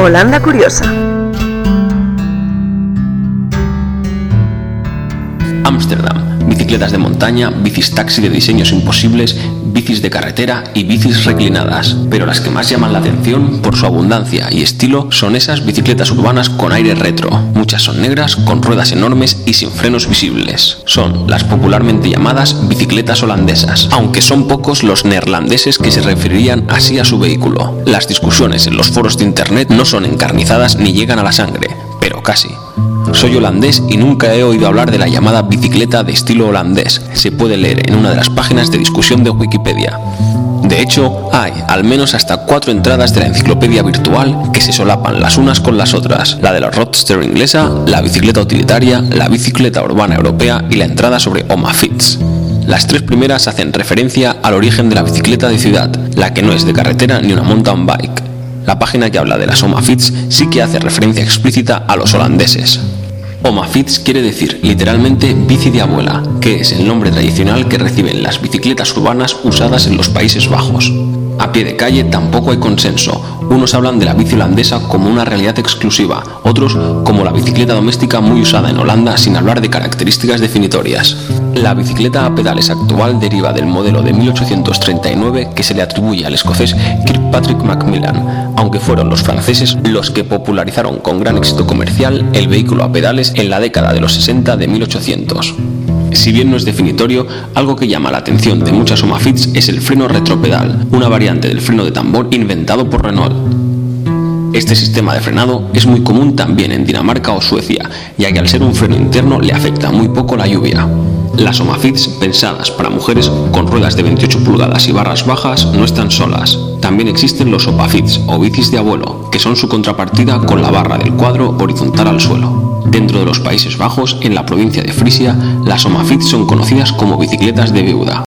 Holanda Curiosa. Ámsterdam. Bicicletas de montaña, bicis taxi de diseños imposibles, bicis de carretera y bicis reclinadas. Pero las que más llaman la atención por su abundancia y estilo son esas bicicletas urbanas con aire retro. Muchas son negras, con ruedas enormes y sin frenos visibles. Son las popularmente llamadas bicicletas holandesas, aunque son pocos los neerlandeses que se referirían así a su vehículo. Las discusiones en los foros de internet no son encarnizadas ni llegan a la sangre, pero casi. Soy holandés y nunca he oído hablar de la llamada bicicleta de estilo holandés. Se puede leer en una de las páginas de discusión de Wikipedia. De hecho, hay al menos hasta cuatro entradas de la enciclopedia virtual que se solapan las unas con las otras. La de la roadster inglesa, la bicicleta utilitaria, la bicicleta urbana europea y la entrada sobre Omafits. Las tres primeras hacen referencia al origen de la bicicleta de ciudad, la que no es de carretera ni una mountain bike. La página que habla de las Omafits sí que hace referencia explícita a los holandeses. Omafits quiere decir literalmente bici de abuela, que es el nombre tradicional que reciben las bicicletas urbanas usadas en los Países Bajos. A pie de calle tampoco hay consenso. Unos hablan de la bici holandesa como una realidad exclusiva, otros como la bicicleta doméstica muy usada en Holanda sin hablar de características definitorias. La bicicleta a pedales actual deriva del modelo de 1839 que se le atribuye al escocés Kirkpatrick Macmillan, aunque fueron los franceses los que popularizaron con gran éxito comercial el vehículo a pedales en la década de los 60 de 1800. Si bien no es definitorio, algo que llama la atención de muchas Omafits es el freno retropedal, una variante del freno de tambor inventado por Renault. Este sistema de frenado es muy común también en Dinamarca o Suecia, ya que al ser un freno interno le afecta muy poco la lluvia. Las Omafits, pensadas para mujeres con ruedas de 28 pulgadas y barras bajas, no están solas. También existen los Opafits o bicis de abuelo, que son su contrapartida con la barra del cuadro horizontal al suelo. Dentro de los Países Bajos, en la provincia de Frisia, las Omafits son conocidas como bicicletas de viuda.